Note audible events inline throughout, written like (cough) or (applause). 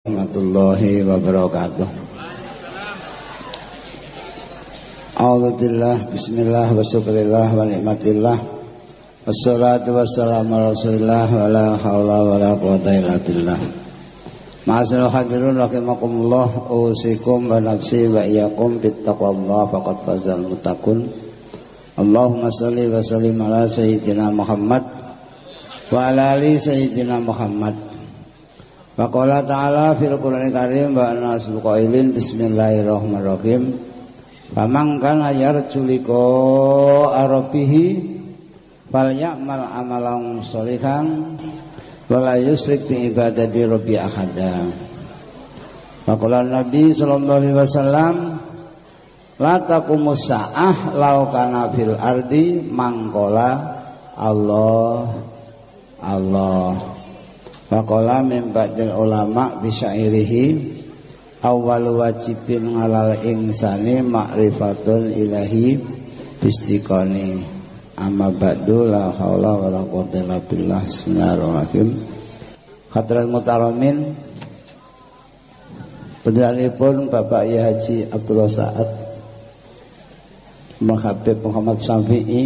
warahmatullahi wabarakatuh. Alhamdulillah, bismillah, wa syukurillah, wa nikmatillah Wassalatu wassalamu ala rasulillah Wa la hawla wa la quwata illa billah. Ma'asyil hadirun rahimakumullah Usikum wa nafsi wa iyakum Bittaqwallah faqad fazal mutakun Allahumma salli wa sallim ala sayyidina Muhammad Wa ala ali sayyidina Muhammad Faqala ta'ala fil Qur'anil Karim wa nasul qailin bismillahirrahmanirrahim. Faman kana yarju liqa arabihi fal ya'mal amalan sholihan wa la yusyrik bi ibadati rabbi ahada. Faqala Nabi sallallahu alaihi wasallam La taqumus sa'ah kana fil ardi mangkola Allah Allah Faqala min ba'dil ulama bisyairihi awal wajibin ngalal insani ma'rifatul ilahi bistiqoni. Amma ba'du la haula wa la quwwata illa billah. Bismillahirrahmanirrahim. Hadrat Mutaramin pun Bapak Ya Haji Abdullah Sa'ad Habib Muhammad Syafi'i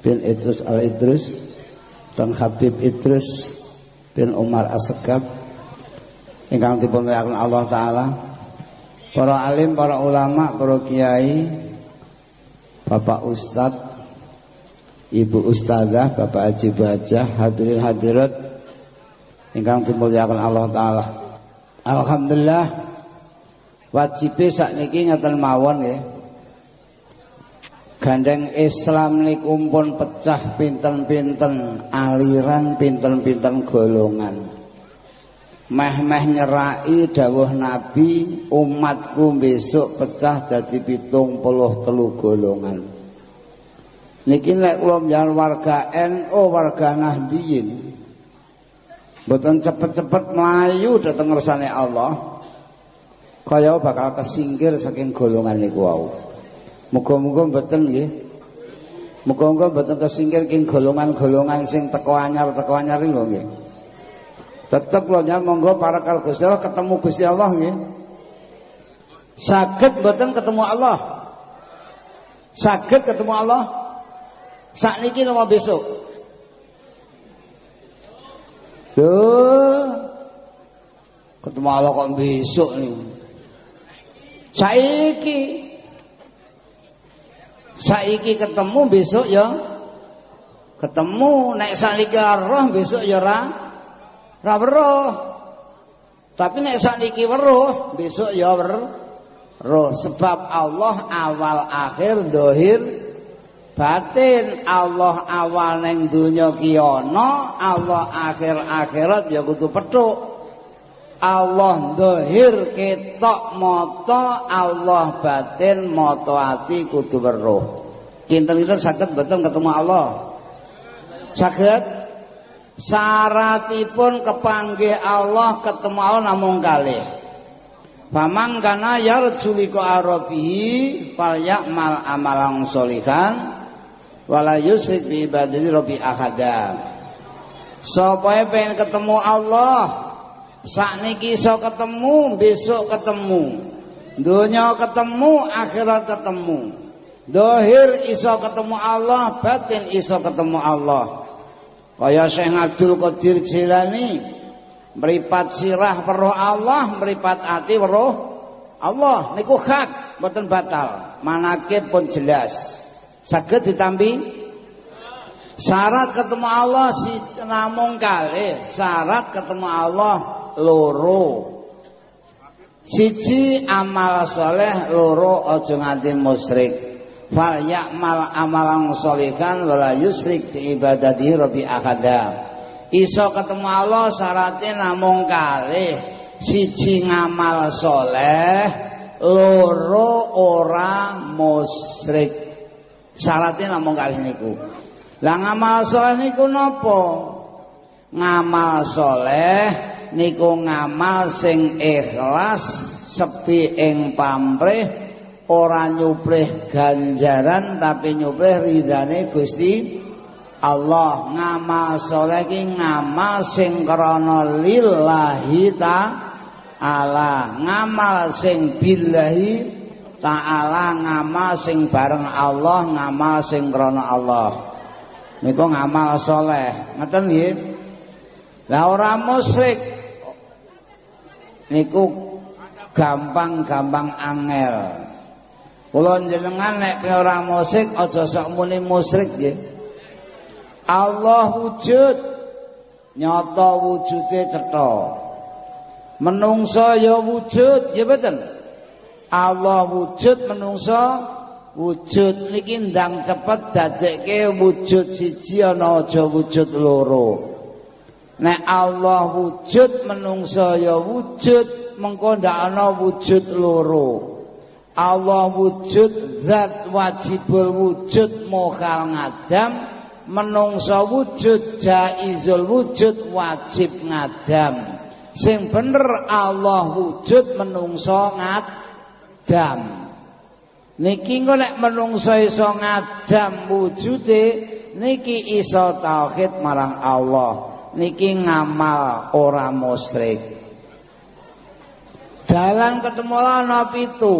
bin Idrus al-Idrus dan Habib Idrus bin Umar As-Segaf ingkang dipunwiyakaken Allah taala para alim, para ulama, para kiai, Bapak Ustad, Ibu Ustazah, Bapak Haji Bajah, hadirin hadirat ingkang dimuliakan Allah taala. Alhamdulillah wajib sakniki ngeten mawon nggih. Gandeng Islam niku pun pecah pinten-pinten aliran pinten-pinten golongan. Meh-meh nyerai dawuh Nabi umatku besok pecah jadi pitung puluh telu golongan. Niki lek kula warga NU warga Nahdien. Mboten cepet-cepet melayu dateng ngersane Allah. Kaya bakal kesingkir saking golongan niku wau. Muga-muga mboten nggih. Muga-muga mboten kesingkir king golongan-golongan sing teko anyar teko anyar lho nggih. Tetep lho nyar monggo para kal ketemu Gusti Allah nggih. Saged mboten ketemu Allah. Saged ketemu Allah. Sakniki napa besok? Duh. Ketemu Allah kok besok nih. Saiki saiki ketemu besok ya ketemu. Nek salike roh besok ya ra ra tapi nek sakniki weruh besok ya weruh. Sebab Allah awal akhir dohir batin. Allah awal neng dunya ki Allah akhir akhirat ya kudu petuk Allah dohir ketok moto Allah batin moto hati kudu weruh. Kinten-kinten saged betul ketemu Allah. Saged? Syaratipun kepanggih Allah ketemu Allah namung kalih. Paman kana yarju liqa arabihi fal ya'mal amalan sholihan wala yusrik bi ibadati rabbi ahada. Sapa pengen ketemu Allah sakniki iso ketemu besok ketemu. Dunia ketemu akhirat ketemu. Dohir iso ketemu Allah batin iso ketemu Allah. Kaya Syekh Abdul Qadir Jilani meripat sirah weruh Allah meripat hati weruh Allah. Niku hak mboten batal. Manakib pun jelas. Saged ditambi? Syarat ketemu Allah si namung kali. Syarat ketemu Allah loro. Siji amal soleh loro aja nganti musyrik. Fal ya'mal amalan sholihan wala yusrik bi ibadati rabbi ahada. Iso ketemu Allah syaratnya namung kalih. Siji ngamal soleh loro ora musyrik. Syaratnya namung kalih niku. Lah ngamal soleh niku napa ngamal soleh niku ngamal sing ikhlas sepi ing pamrih ora nyuplih ganjaran tapi nyuplih ridane Gusti Allah. Ngamal soleh ki ngamal sing krana lillahi ta ta'ala. Ngamal sing billahi ta'ala ngamal sing bareng Allah ngamal sing krana Allah. Niku ngamal soleh. Ngeten nggih? Lah ora musyrik niku gampang-gampang angel. Kula jenengan nek ora musyrik aja sok muni musyrik nggih. Allah wujud nyata wujude cetha. Menungso ya wujud ya betul Allah wujud menungso wujud. Niki ndang cepet dadekke wujud siji ana aja wujud loro nek Allah wujud menungso ya wujud. Mengko ana wujud loro. Allah wujud zat wajibul wujud mokal ngadam. Menungso wujud jaizul wujud wajib ngadam. Sing bener Allah wujud menungso ngadam. Niki engko nek menungso iso ngadam wujude niki iso tauhid marang Allah niki ngamal ora musyrik. Dalan ketemu Allah pitu.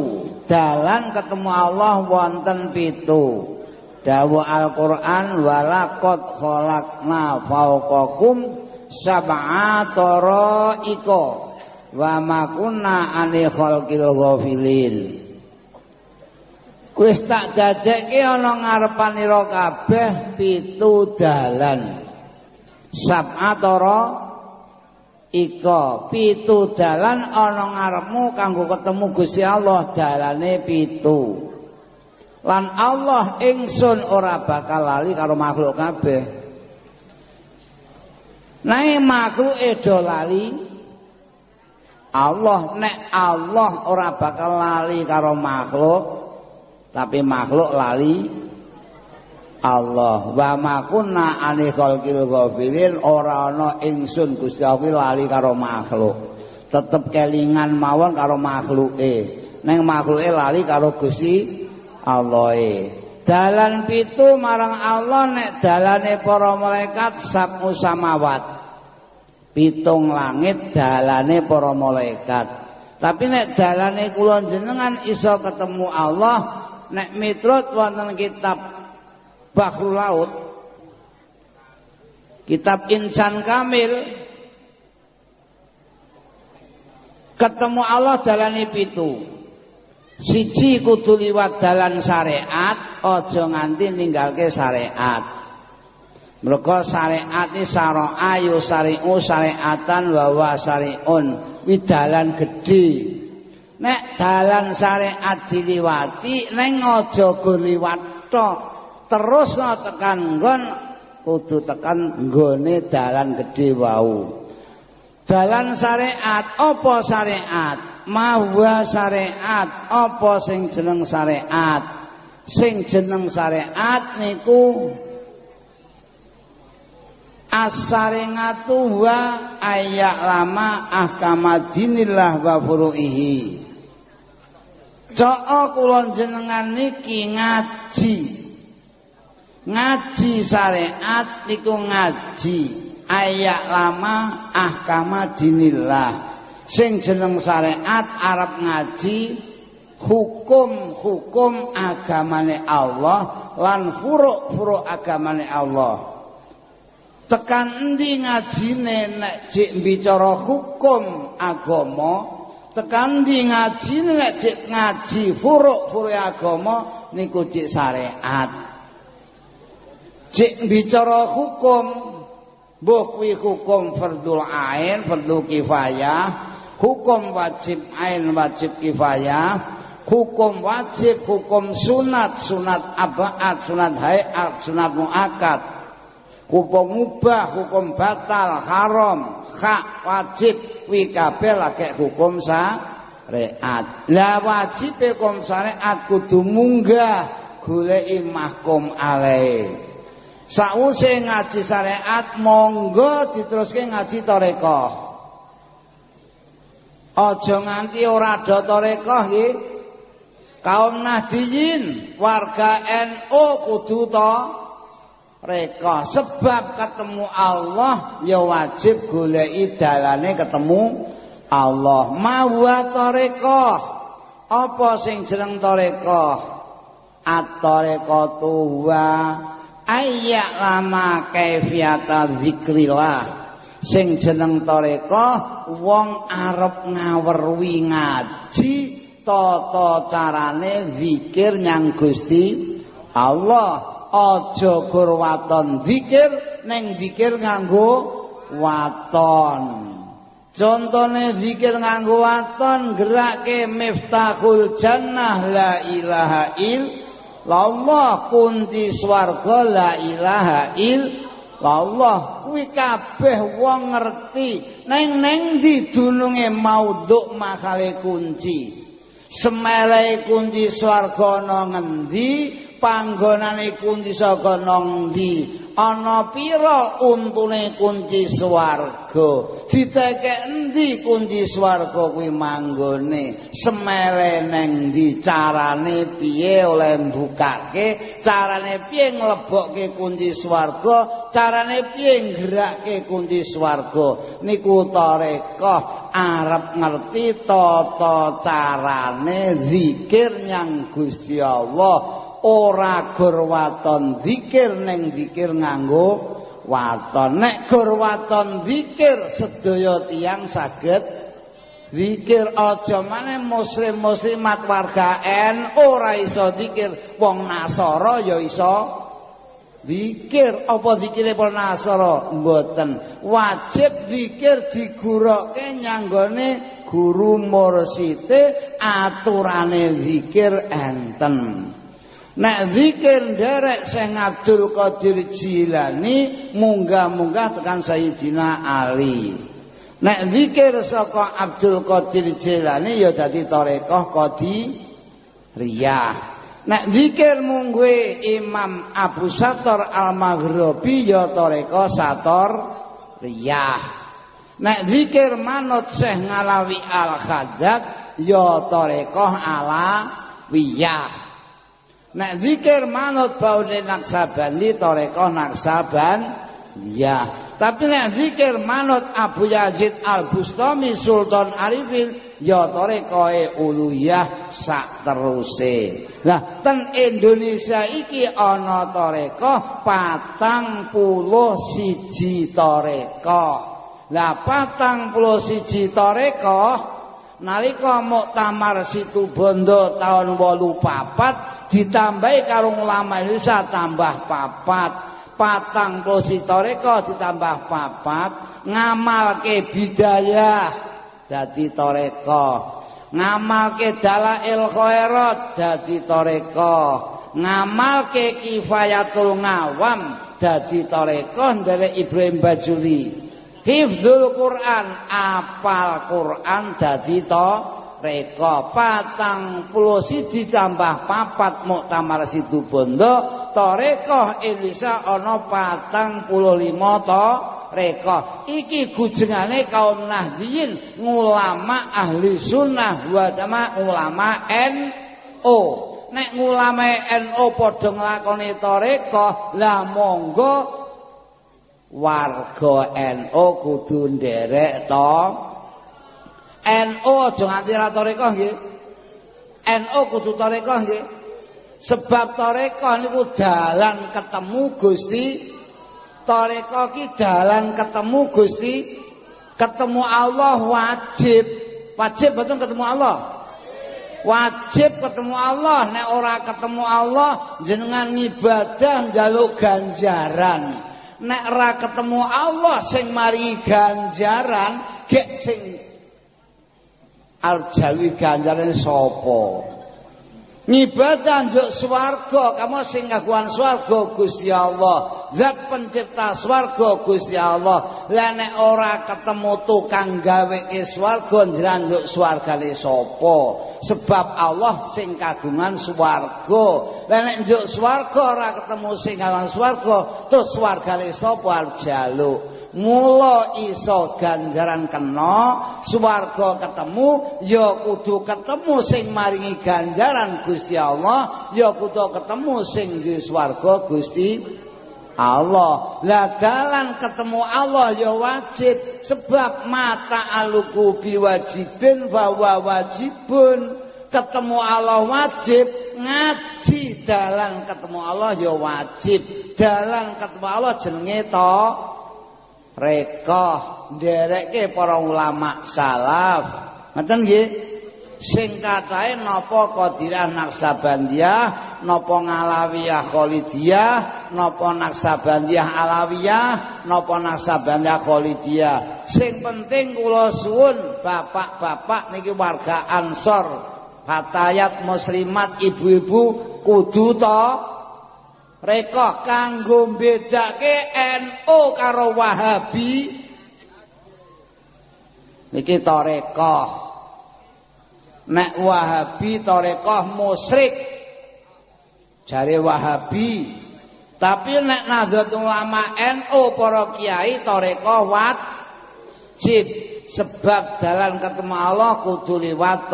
Dalan ketemu Allah wonten pitu. Dawuh Al-Qur'an walaqad khalaqna fawqakum sab'atara iko wa makunna ani khalqil ghafilin. Wis tak dadekke ana ngarepanira kabeh pitu dalan sab'atara iko pitu dalan ana ngarepmu kanggo ketemu Gusti Allah dalane pitu. Lan Allah ingsun ora bakal lali karo makhluk kabeh. Nek makhluk edo lali Allah nek Allah ora bakal lali karo makhluk tapi makhluk lali Allah. Wa makunna ani khalqil ghafilin ora ana ingsun Gusti Allah lali karo makhluk. Tetep kelingan mawon karo makhluke. Neng makhluke lali karo Gusti Allahe. Dalan pitu marang Allah nek dalane para malaikat sabmu samawat. Pitung langit dalane para malaikat. Tapi nek dalane kula jenengan iso ketemu Allah nek mitrut wonten kitab Bahrul Laut. Kitab Insan Kamil. Ketemu Allah dalane pitu. Siji kudu liwat dalan syariat aja nganti ninggalke syariat Mereka syariat ini syara ayu syari'u syariatan wa syari'un widalan gede nek dalan syariat diliwati neng aja go liwat tok terus no tekan nggon kudu tekan nggone dalan gede wau. Dalan syariat apa syariat mawa syariat apa sing jeneng syariat sing jeneng syariat niku Assaringatu ayak lama ahkamadinillah wa furu'ihi. Coko kulon jenengan niki ngaji Ngaji syariat niku ngaji. Ayak lama ahkamadinillah Sing jeneng syariat Arab ngaji Hukum-hukum agamane Allah Lan furuk-furuk agamane Allah. Tekan endi ngajine nek jek bicara hukum agama tekan endi ngajine nek jek ngaji furuk-furuk agama niku jek syariat jek bicara hukum. Mbuh kuwi hukum fardul ain fardhu kifayah. Hukum wajib ain wajib kifayah. Hukum wajib hukum sunat sunat abaat sunat hayat sunat muakat hukum mubah, hukum batal, haram, hak, wajib, kuwi kabeh lagi hukum syariat. Lah wajib hukum syariat kudu munggah goleki mahkum alaih. Sakwise ngaji syariat monggo diteruske ngaji tarekah. Aja nganti ora ada tarekah nggih. Kaum Nahdiyin warga NU kudu to reka sebab ketemu Allah ya wajib goleki dalane ketemu Allah. Mawa tarekah apa sing jeneng tarekah at-tarekatu wa ayya lama kaifiyata zikrillah. Sing jeneng tarekah wong arep ngawerwi ngaji tata carane zikir nyang Gusti Allah. Aja gur waton zikir ning zikir nganggo waton. Contone zikir nganggo waton gerake miftahul jannah la ilaha illallah kunci swarga la ilaha illallah. Kuwi kabeh wong ngerti. Neng neng di dununge mauduk makale kunci. Semele kunci swarga ana ngendi? Panggonane kunci saka nang ndi ana pira untune kunci swarga? Ditekek endi kunci swarga kuwi manggone? Semele neng ndi? Carane piye oleh mbukake carane piye nglebokke kunci swarga? Carane piye nggerakke kunci swarga? Niku tarekah arep ngerti tata carane zikir nyang Gusti Allah ora gur waton zikir ning zikir nganggo waton. Nek gur waton zikir sedaya tiyang saged zikir aja maneh muslim muslimat warga N ora iso zikir. Wong nasara ya iso zikir. Apa zikire wong nasara? Mboten. Wajib zikir diguroke nyanggone guru mursite aturane zikir enten Nek zikir derek Syekh Abdul Qadir Jilani munggah-munggah tekan Sayyidina Ali. Nek zikir saka Abdul Qadir Jilani ya dadi tarekah Qadiriyah. Nek zikir mungguhe Imam Abu Sator Al-Maghribi ya Sator Riyah. Nek zikir manut Syekh Ngalawi Al-Khaddad ya tarekah Ala Wiyah. Nek zikir manut baune naksabandi toreko naksaban ya. Tapi nek zikir manut Abu Yazid Al Bustami Sultan Arifin ya torekoe uluyah sak teruse. Nah, ten Indonesia iki ana toreko patang puluh siji toreko. Lah patang puluh siji toreko nalika muktamar tahun wolu papat ditambahi karo ulama Indonesia tambah papat. Patang positoreko ditambah papat. Ngamal ke bidayah jadi toreko. Ngamal ke dalail khairat jadi toreko. Ngamal ke kifayatul ngawam jadi toreko dari Ibrahim Bajuli. Hifdzul Quran apal Quran jadi toreko reka patang puluh siji tambah papat muktamar situ bondo toreko Elisa ana patang puluh lima to reka. Iki gujengane kaum nahdiyin ngulama ahli sunnah wa ulama NO nek ngulama NO padha nglakoni toreko lah monggo warga NO kudu nderek to NU aja nganti ra tarekah nggih. NU kudu nggih. Sebab tarekah niku dalan ketemu Gusti. Tarekah ki dalan ketemu Gusti. Ketemu Allah wajib. Wajib betul ketemu Allah. Wajib ketemu Allah. Nek ora ketemu Allah jenengan ibadah njaluk ganjaran. Nek ora ketemu Allah sing mari ganjaran, gek sing Arjawi ganjaran sapa? Ngibadah njuk swarga, kamu sing kagungan swarga Gusti Allah. Zat pencipta swarga Gusti Allah. Lah nek ora ketemu tukang gawe ke swarga njuk swargane sapa? Sebab Allah sing kagungan swarga. Lah nek njuk swarga ora ketemu sing kagungan swarga, terus swargane sapa jaluk? Mula iso ganjaran kena swarga ketemu ya kudu ketemu sing maringi ganjaran Gusti Allah ya kudu ketemu sing di swarga Gusti Allah. Lah dalan ketemu Allah ya wajib sebab mata aluku biwajibin bahwa wajibun. Ketemu Allah wajib ngaji dalan ketemu Allah ya wajib. Dalan ketemu Allah jenenge to rekoh nderekke para ulama salaf. Ngoten nggih? Sing kathahe napa qadirah naksabandiyah napa ngalawiyah khalidiyah napa naksabandiyah alawiyah napa naksabandiyah khalidiyah. Sing penting kula suwun bapak-bapak niki warga ansor. Fatayat muslimat ibu-ibu kudu reka kanggo bedake NU karo Wahabi. Niki toreko nek Wahabi toreko musyrik. Jare Wahabi. Tapi nek Nahdlatul Ulama NU para kiai toreko wajib. Sebab jalan ketemu Allah kudu liwat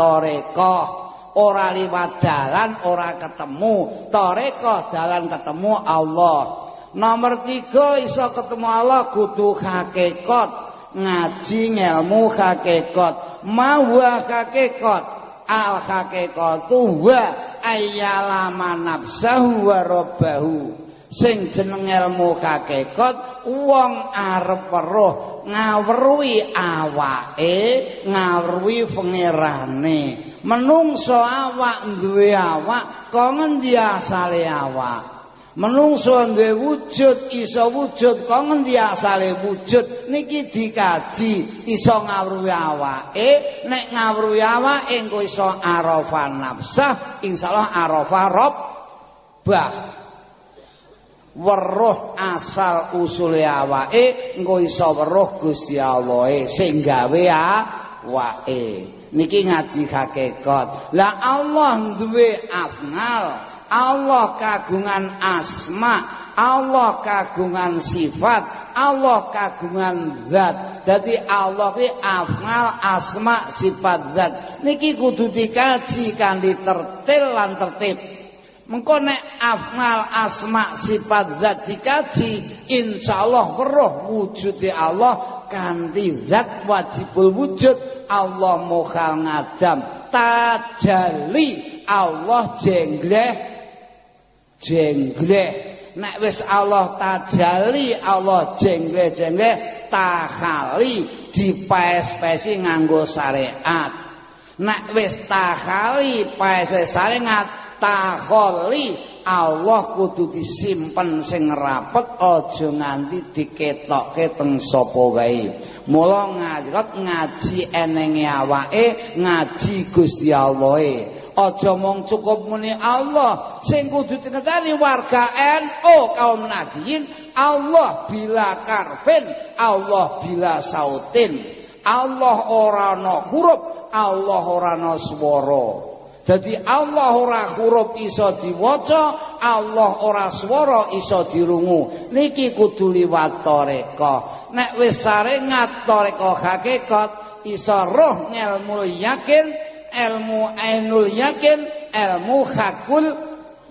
ora liwat dalan ora ketemu. Toreko dalan ketemu Allah. Nomor tiga iso ketemu Allah kudu hakikat ngaji ngelmu hakikat mawa hakikat al hakikatu wa ayyalama nafsahu wa rabbahu. Sing jeneng ilmu hakikat wong arep weruh ngawruhi awake ngawruhi pangerane menungso awak duwe awak kok ngendi asale awak? Menungso duwe wujud iso wujud kok ngendi asale wujud? Niki dikaji iso ngawruhi awake nek ngawruhi awake engko iso arafa nafsah insyaallah arafa rabbah. Weruh asal usule awake engko iso weruh Gusti Allah sing gawe awake niki ngaji hakikat. Lah Allah duwe afnal Allah kagungan asma Allah kagungan sifat Allah kagungan zat. Jadi Allah ki afnal asma sifat zat. Niki kudu dikaji kanthi tertil lan tertib. Mengko nek afnal asma sifat zat dikaji insyaallah weruh wujude Allah kanthi zat wajibul wujud Allah mukhal ngadam. Tajalli Allah jengleh jengleh. Nek wis Allah tajalli Allah jengleh-jengleh tahali dipes-pesi nganggo syariat. Nek wis tahali pes-pes syariat takholi Allah kudu disimpen sing rapet aja nganti diketokke teng sapa wae. Mula ngajot ngaji enenge awake ngaji Gusti Allah aja mung cukup muni Allah sing kudu dingerteni warga NU kaum nadiyin Allah bila karfin Allah bila sautin. Allah ora ana huruf Allah ora ana swara Jadi Allah ora huruf iso diwaca, Allah ora swara iso dirungu. Niki kudu liwat toreka. Nek wis sarengat toreka hakikat, iso roh ngelmu yakin, ilmu ainul yakin, ilmu hakul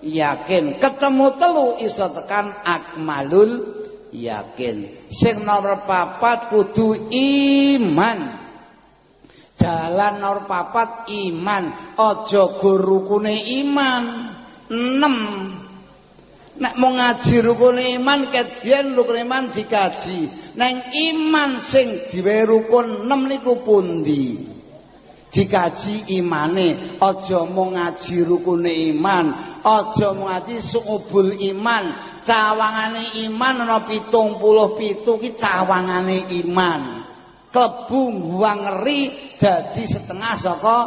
yakin. Ketemu telu iso tekan akmalul yakin. Sing nomor papat kudu iman. Dalan nomor papat iman. Aja rukune iman. 6 nek mau ngaji rukune iman ket biyen rukune iman dikaji. Neng iman sing diwe rukun 6 niku pundi? Dikaji imane. Aja mau ngaji rukune iman. Aja mau ngaji suubul iman. Cawangane iman ana 77 ki cawangane iman klebu ngeri dadi setengah saka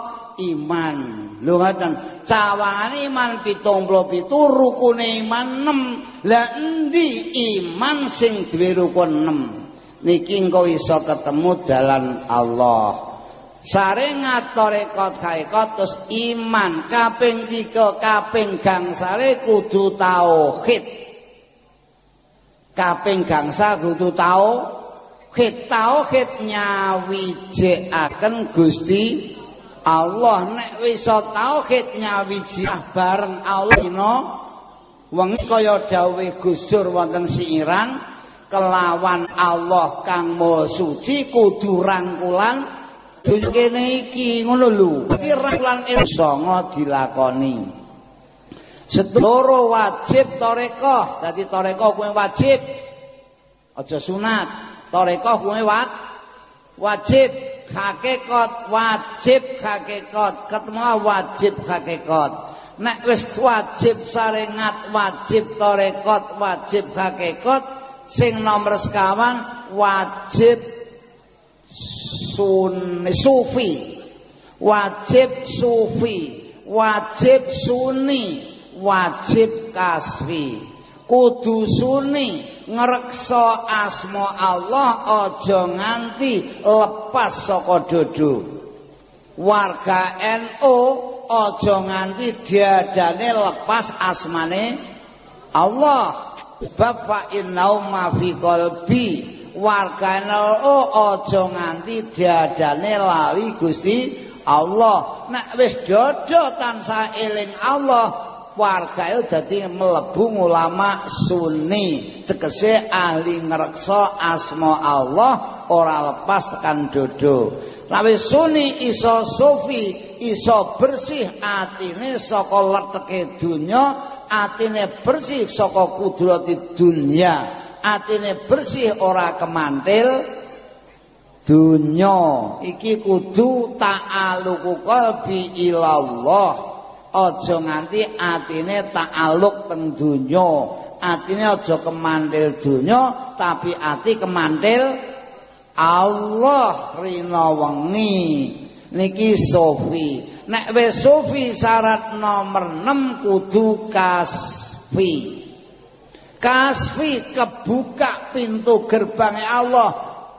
iman. Lho ngoten. Cawangane iman 77 rukune iman 6 lah endi iman sing duwe rukun 6 niki engko iso ketemu dalan Allah. Sare ngatorekot kaikot terus iman kaping tiga kaping gangsale kudu tauhid. Kaping gangsa kudu tauhid tauhid. Tauhid nyawijekaken Gusti Allah. Nek wis tauhid nyawiji bareng Allah dina wengi kaya dawuh Gusur wonten siiran kelawan Allah kang maha suci kudu rangkulan. Dunya kene iki ngono lho iki rangkulan sanga dilakoni. Sedoro wajib toreko dadi toreko kuwi wajib aja sunat toreko kuwi wajib hakikat wajib hakikat ketemu wajib hakikat nek wis wajib sarengat wajib torekot wajib hakikat sing nomor sekawan wajib sunni sufi. Wajib sufi. Wajib sunni wajib kasfi. Kudu sunni ngreksa asma Allah aja nganti lepas saka dodo. Warga NU aja nganti diadane lepas asmane Allah. Sebab fa innau qalbi. Wargane oh aja nganti diadane lali Gusti Allah. Nek wis dodo tansah eling Allah, warga itu dadi mlebu ulama sunni, tegese ahli ngreksa asma Allah ora lepas tekan dodo. Lawe sunni iso sufi, iso bersih atine saka leteke dunya atine bersih saka kudrati dunya atine bersih ora kemantil dunya. Iki kudu ta'aluku qalbi ilallah aja nganti atine ta'aluk teng dunya atine aja kemantil dunya tapi ati kemantil Allah rina wengi niki sofi Nek wis sufi syarat nomor 6 kudu kasfi. Kasfi kebuka pintu gerbang Allah.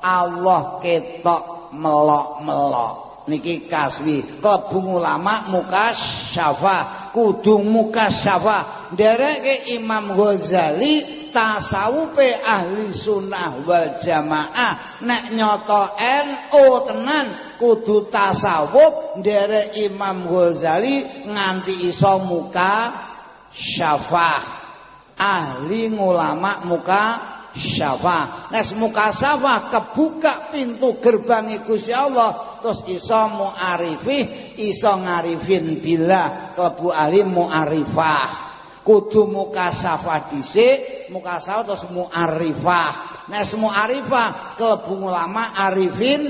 Allah ketok melok-melok. Niki kasfi. Klebu ulama mukasyafa, kudu mukasyafa. Dereke Imam Ghazali tasawufe ahli sunnah wal jamaah. Nek nyoto NU tenan. Kudu tasawuf ndere Imam Ghazali nganti iso muka syafah ahli ulama muka syafah nes muka syafah kebuka pintu gerbang Gusti Allah terus iso muarifih iso ngarifin bila klebu ahli muarifah. Kudu muka syafah dhisik muka syafah terus muarifah. Nes muarifah klebu ulama arifin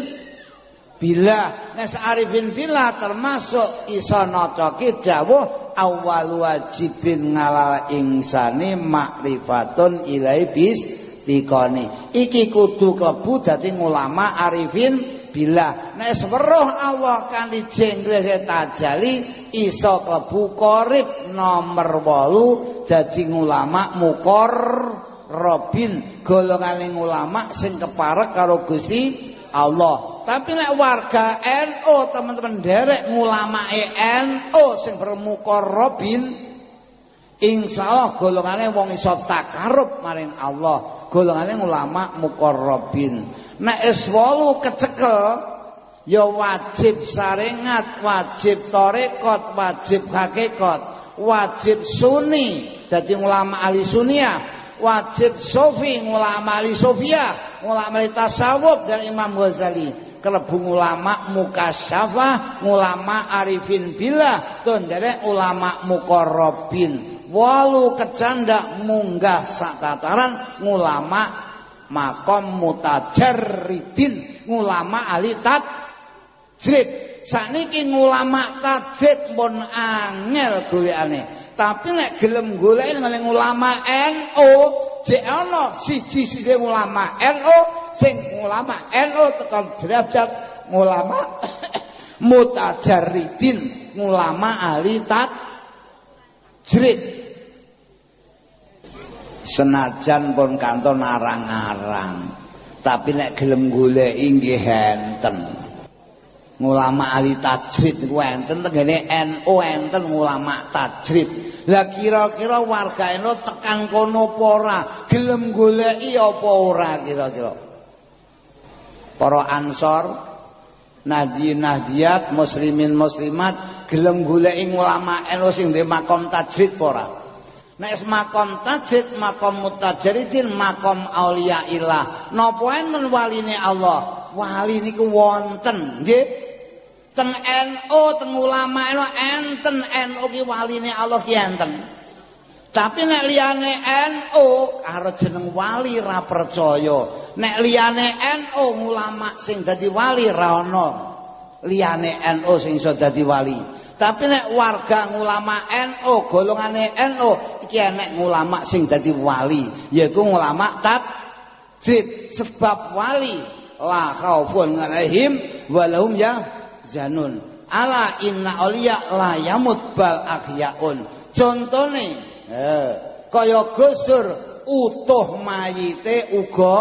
Bila nes arifin bila termasuk iso nocoki dawuh awal wajibin ngalal insani makrifatun ilai bis tikoni iki kudu klebu dadi ulama arifin bila nes weruh Allah kan dijengle tajali iso klebu korib nomor 8 dadi ulama mukor robin golongan ulama sing keparek karo Gusti Allah. Tapi nek warga NU teman-teman derek ngulamae NU sing bermukorrobin insyaallah golongane wong iso takarub maring Allah. Golongane ulama mukorrobin nek eswolu kecekel ya wajib sarengat wajib torekot wajib hakikat wajib sunni dadi ulama ahli sunnah wajib sofi ulama ahli sofia ulama tasawuf dan Imam Ghazali. Kelebu ulama mukasyafah ulama arifin billah tondere ulama mukorobin. Walu kecanda munggah sakataran ulama makom mutajarridin ulama ahli tajrid sakniki ulama tajrid pun angel golekane tapi nek gelem golek ngene ulama NU jek ana siji-siji ulama NU sing ulama NU tekan derajat ulama (coughs) mutajarridin ulama ahli tajrid senajan pun kanton arang-arang tapi nek gelem golek inggih enten. Ulama ahli tajrid niku enten tengene NU enten ulama tajrid. Lah kira-kira warga NU tekan kono apa ora? Gelem goleki apa ora kira-kira? Para ansor nadi nadiat muslimin muslimat gelem goleki ulama eno sing ndek makom tajrid ora Nek makom tajid, makom mutajaridin, makom aulia ilah. Napa enten waline Allah? Wali niku wonten, nggih. Teng NU, teng ulama NU enten NU ki waline Allah ki enten. Tapi nek liyane NU karo jeneng wali ra percaya. Nek liyane NU ulama sing dadi wali ra NU sing iso dadi wali. Tapi nek warga ulama NU, golongane NU iki enek ulama sing dadi wali, yaiku ulama tabjid sebab wali la khaufun alaihim walahum ya zanun. Ala inna auliya la yamut bal ahyaun. Contone eh kaya gusur utuh mayite uga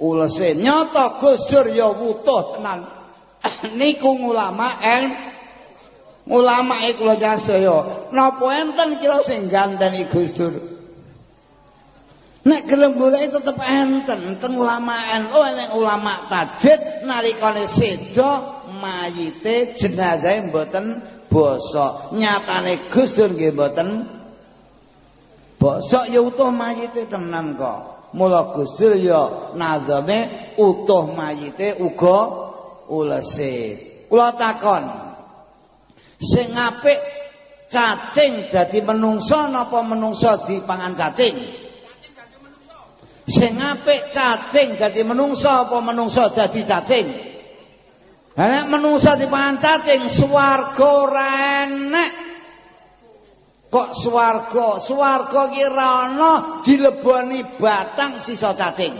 ulese. Nyata gusur ya utuh tenan. (clears throat) Niku ulama ilmu ulama kula saya napa enten kira sing gandani Gus Dur? Nek gelem golek tetep enten enten ulama NU nek ulama tajdid nalikane seda mayite jenazahe mboten bosok nyatane Gus Dur nggih mboten bosok ya utuh mayite tenan kok. Mula Gus Dur ya nazame utuh mayite uga ulese. Kula takon Sing apik cacing dadi menungso napa menungso dipangan cacing? Sing apik cacing dadi menungso apa menungso dadi cacing? Nek menungso dipangan cacing swarga ora enek. Kok swarga? Swarga ki ana dileboni batang sisa cacing.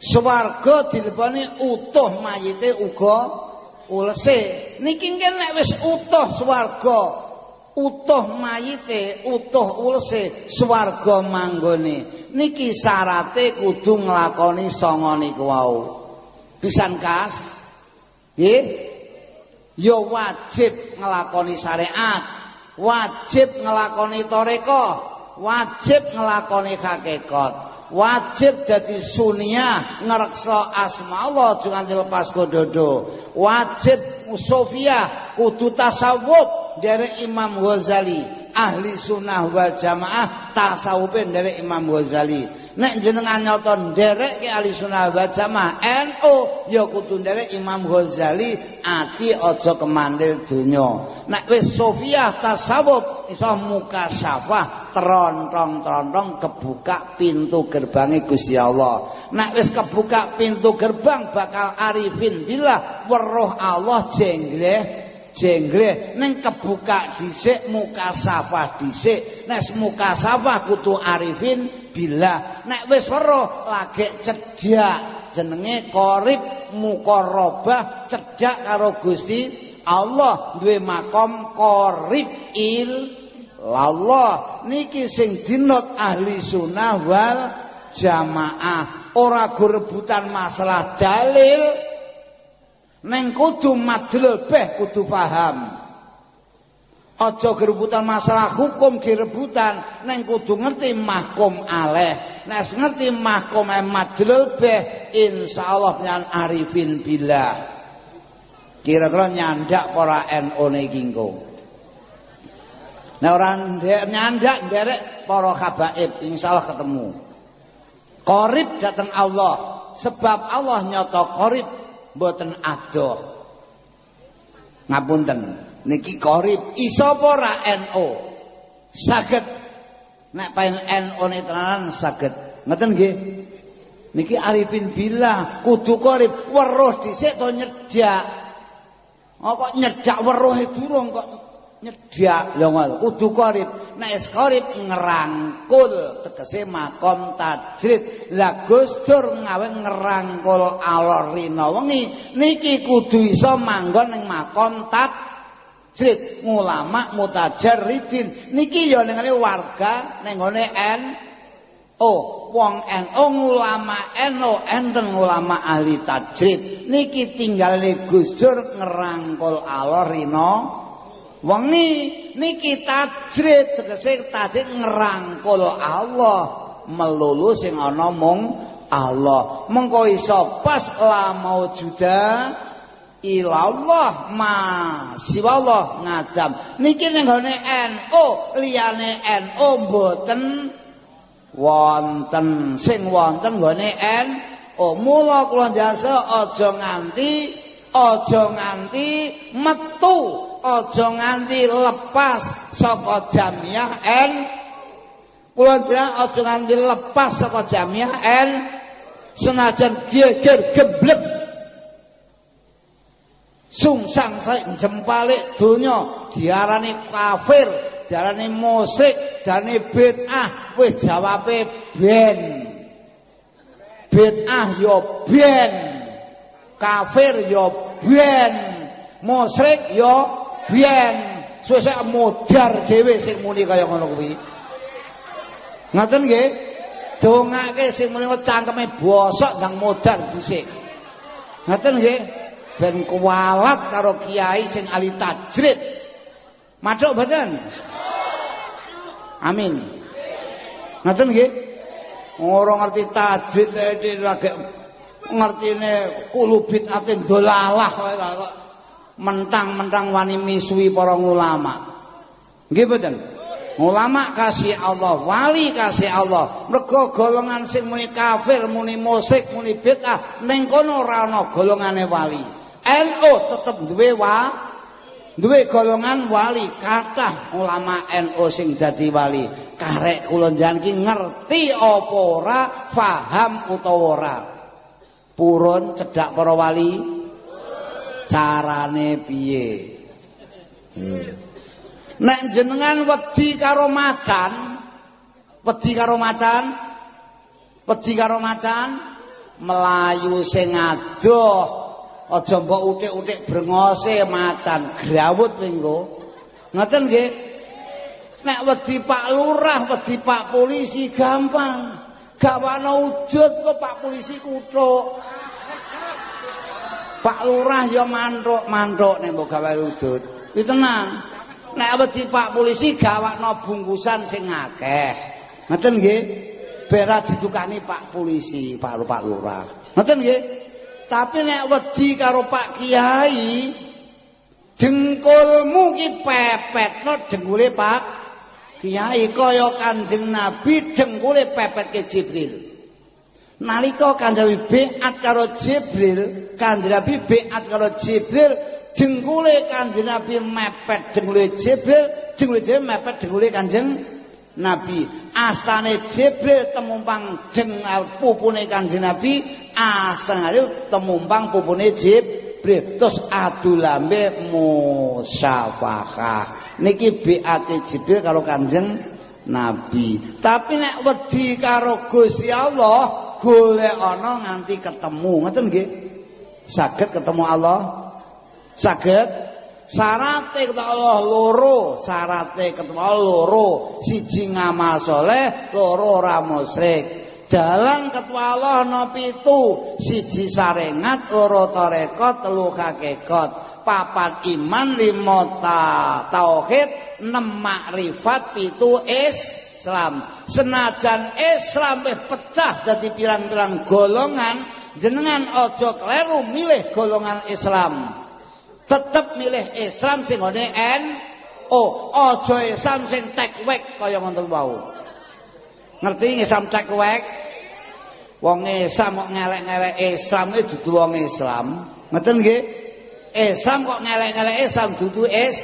Swarga dileboni utuh mayite uga ulese niki nek wis utuh swarga. Utuh mayite utuh ulese swarga manggone. Niki syarate kudu nglakoni sanga niku wau. Pisan kas nggih? Ya wajib nglakoni syariat. Wajib nglakoni toreko. Wajib nglakoni hakikat. Wajib dadi sunia ngreksa asma Allah jangan dilepas kododo wajib sofia kudu tasawuf dari Imam Ghazali ahli sunnah wal jamaah tasawufin dari Imam Ghazali. Nek jenengan nyoto nderek ke ahli sunnah wal jamaah NU ya kudu nderek Imam Ghazali ati aja kemandil donya. Nek wis sofia tasawuf iso mukasyafah trontong-trontong kebuka pintu gerbangnya Gusti Allah. Nak wis kebuka pintu gerbang bakal arifin. Bila weruh Allah jengleh jengleh. Neng kebuka dhisik muka safah dhisik. Nek muka safah kudu arifin bila. Nek wis weruh lagi cedhak. Jenenge qarib muqarrabah cedhak karo Gusti Allah. Duwe makom qarib il Allah niki sing dinut ahli sunnah wal jamaah. Ora go rebutan masalah dalil. Neng kudu madlul beh kudu paham. Aja gerebutan masalah hukum gerebutan neng kudu ngerti mahkum aleh. Nek ngerti mahkum madlul beh insyaallah nyan arifin billah. Kira-kira nyandak para NU niki engko Nah orang nyandak nderek para habaib insyaallah ketemu. Korib datang Allah. Sebab Allah nyoto korib mboten adoh. Ngapunten niki korib iso ora NO saged. Nek paen NO ne tenanan saged. Ngeten nggih? Niki arifin billah kudu korib weruh dhisik to nyedak oh kok e durung kok nyedak lho kudu korib nek es korib ngerangkul tegese makom tajrid. Lah Gustur ngawe ngerangkul alor rina wengi niki kudu iso manggon ning makom tajrid. Ulama mutajarridin niki ya ning warga ning ngene N Oh, wong NU ulama NU enten ulama ahli tajrid. Niki tinggal Gustur ngerangkul alor rina wengi niki tajrid tegese tajrid ngerangkul Allah melulu sing ana mung Allah. Mengko iso pas la maujuda ilallah ma siwallah ngadam. Niki ning gone NU liyane NU mboten wonten. Sing wonten gone NU mula kula jasa aja nganti aja nganti metu aja nganti lepas saka jamiah N. Kula jenengan aja nganti lepas saka jamiah N. Senajan geger geblek. Sungsang jempalik donya. Diarani kafir diarani musyrik diarani bid'ah. Wis jawabe ben. Bid'ah yo ben. Kafir yo ben. Musyrik yo ben suwe modar dhewe sing muni kaya ngono kuwi ngoten nggih dongake sing muni cangkeme bosok ndang modar dhisik ngoten nggih ben kualat karo kiai sing ahli tajrid. Madhok mboten? Amin. Ngoten nggih? Ora ngerti tajrid iki lagi ngertine kulubit atin dolalah kok mentang-mentang wani misui para ulama. Nggih mboten? Ulama kasih Allah, wali kasih Allah. Mergo golongan sing muni kafir, muni musyrik, muni bid'ah, ning kono ora ana golongane wali. NU tetep duwe wa duwe golongan wali kathah ulama NU sing dadi wali karek kula njaniki ngerti apa ora paham utawa ora purun para wali carane piye? Hmm. nek jenengan wedi karo macan wedi karo macan wedi karo macan melayu sing adoh aja mbok utik-utik brengose macan grawut minggo ngoten nggih? Nek wedi Pak Lurah wedi Pak polisi gampang. Gak ana wujud kok Pak polisi kutuk Pak Lurah ya mantuk-mantuk nek mbok gawe wujud. Iki tenang. Nek wedi Pak polisi gawakno bungkusan sing akeh. Ngoten nggih? Bera ditukani Pak polisi Pak Pak Lurah. Ngoten nggih? Tapi nek wedi karo Pak Kiai, dengkulmu ki pepetno dengkule Pak Kiai kaya Kanjeng Nabi dengkule pepet ke Jibril. Nalika Kanjeng Nabi beat karo Jibril, Kanjeng Nabi beat karo Jibril, dengkule Kanjeng Nabi mepet dengkule Jibril, dengkule Jibril mepet dengkule Kanjeng Nabi. Astane Jibril temumpang deng pupune Kanjeng Nabi, asale temumpang pupune Jibril. Terus adu lambe musyafahah niki biate Jibril karo Kanjeng Nabi. Tapi nek wedi karo Gusti Allah golek ana nganti ketemu. Ngoten nggih? Saged ketemu Allah. Saged. Syarate ketemu Allah loro. Syarate ketemu Allah loro. Siji ngamal saleh loro Dalan ketua Allah no pitu. Siji sarengat loro tarekat telu hakikot papat iman lima ta tauhid enam makrifat pitu Islam senajan Islam wis pecah dadi pirang-pirang golongan jenengan ojo kleru milih golongan Islam tetep milih Islam sing ngene N oh ojo Islam sing tekwek kaya ngoten wau ngerti Islam tekwek wong Islam kok ngelek-ngelek Islam itu dudu wong Islam. Ngoten nggih? Islam kok ngelek-ngelek Islam dudu is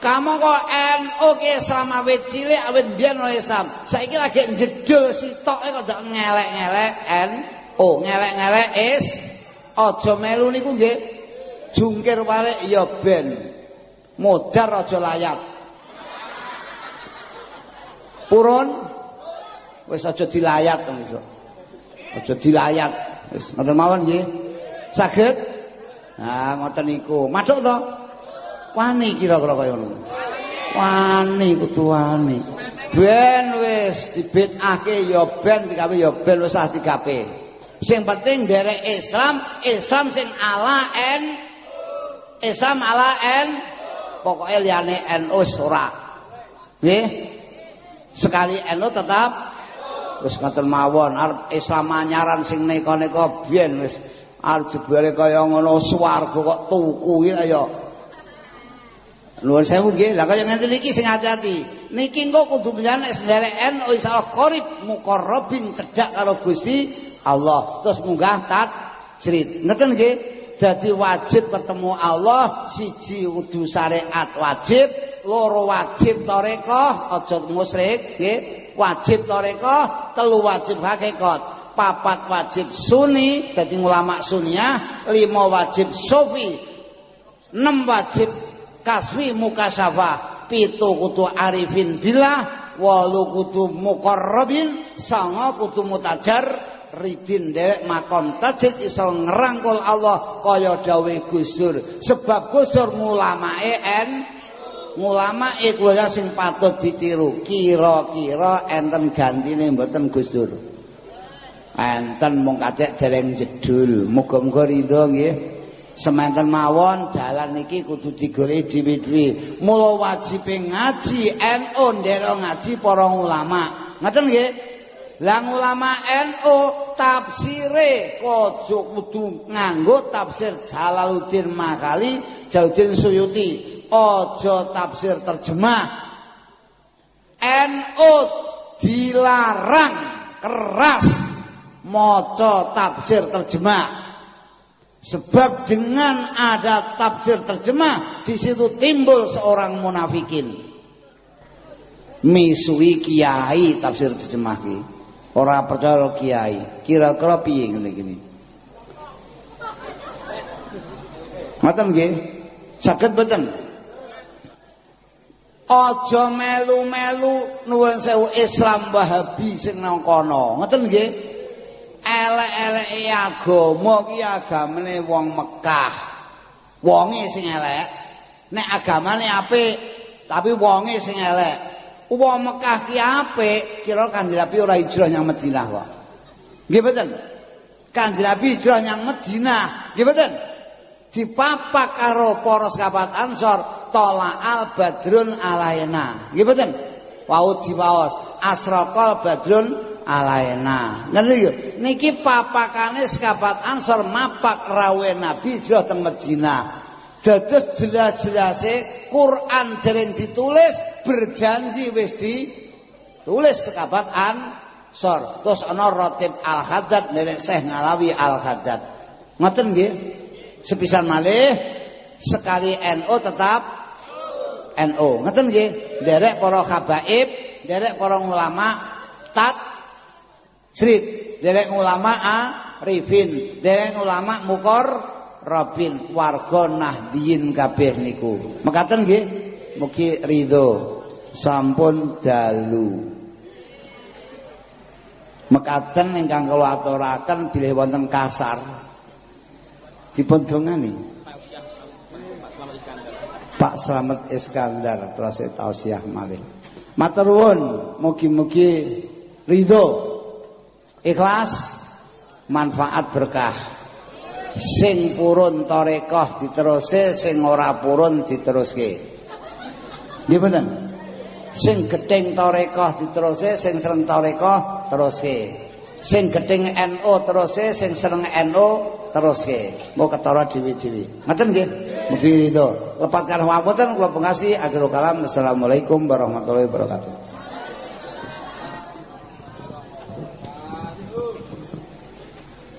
kamu kok NU ke Islam awet cilik awet biyen no Islam. Saiki lagi jedul sitoke kok ndak ngelek-ngelek NU, ngelek-ngelek is aja melu niku nggih. Jungkir balik ya ben. Modar aja layat. Purun wis aja dilayat to aja dilayat wis ngoten mawon nggih saged nah ngoten niku madhok to wani kira-kira kaya ngono. Wani kudu wani. Ben wis dibetake ya ben digawe ya ben wis ah digawe sing penting derek Islam Islam sing ala en Islam ala en pokoknya liyane NU ora. Nggih? Sekali NU tetap wis ngoten mawon. Arep Islam anyaran sing neka-neka biyen wis. Arep jebule kaya ngono swarga kok tuku ya Nuwun sewu nggih. Lah kaya ngene iki sing hati-hati. Niki engko kudu menjane sedereken oh insyaallah qarib muqarrabin cedhak karo Gusti Allah. Terus munggah tat cerit. Ngeten nggih? Dadi wajib ketemu Allah, siji kudu syariat wajib, loro wajib tarekah, aja musyrik nggih. Wajib tarekah, telu wajib hakikat. papat wajib sunni dadi ulama sunniyah lima wajib sufi enam wajib kaswi mukasafah pitu kutu arifin billah walu kutu muqarrabin sanga kutu mutajar ridin derek makom tajid iso ngerangkul Allah kaya dawe gusur. Sebab gusur ngulamae en ngulama e sing patut ditiru. Kira-kira enten gantine mboten gusur? Enten mung kacek dereng jedul. Muga-muga semanten mawon dalan niki kudu digore dhewe-dhewe. Mula wajib ngaji NU ndero ngaji para ulama. Ngoten nggih? Lah ulama NU tafsire kudu kudu nganggo tafsir Jalaluddin Makali Jalaluddin Suyuti. Aja tafsir terjemah. NU dilarang keras maca tafsir terjemah. Sebab dengan ada tafsir terjemah di situ timbul seorang munafikin. Misui kiai tafsir terjemah ki. Ora percaya kiai. Kira-kira piye ngene gini. Ngoten nggih? Saged boten? Aja melu-melu nuwun sewu Islam Wahabi sing nang kono. Ngoten nggih? Elek-eleke agama ki agamane wong Mekah. Wonge sing elek. Nek agamane apik, tapi wonge sing elek. Wong Mekah ki apik, kira Kanjeng Nabi ora hijrah nyang Madinah kok. Nggih mboten? Kanjeng Nabi hijrah nyang Madinah. Nggih mboten? Dipapak karo para sahabat Ansor, tola al badrun alaina. Nggih mboten? Wau diwaos, asraqal badrun alaina. Ngene iki. Niki papakane sekabat Ansor mapak rawe Nabi hijrah teng Madinah. Dados jelas-jelase Quran dereng ditulis berjanji wis tulis sekabat Ansor. Terus ana Ratib Al-Haddad nderek Syekh Ngalawi Al-Haddad. Ngoten nggih. Sepisan malih sekali NU tetap NU. Ngoten nggih. Derek para habaib, derek para ulama tat Srit, derek ulama a rifin, derek ulama mukor robin warga nahdiyin kabeh niku. Mekaten nggih? Mugi ridho sampun dalu. Mekaten ingkang kula aturaken bilih wonten kasar. Dipun dongani. Pak Slamet Iskandar proses tausiah malih. Matur nuwun, mugi-mugi ridho ikhlas manfaat berkah. Sing purun tarekah diteruse sing ora purun diteruske nggih mboten? Sing gething tarekah diteruse sing seneng tarekah teruske sing gething NU teruse sing seneng NU teruske mau ketara dhewe-dhewe. Ngoten nggih? Mugi itu lepat karo wonten kula pengasih akhirul kalam. Assalamualaikum warahmatullahi wabarakatuh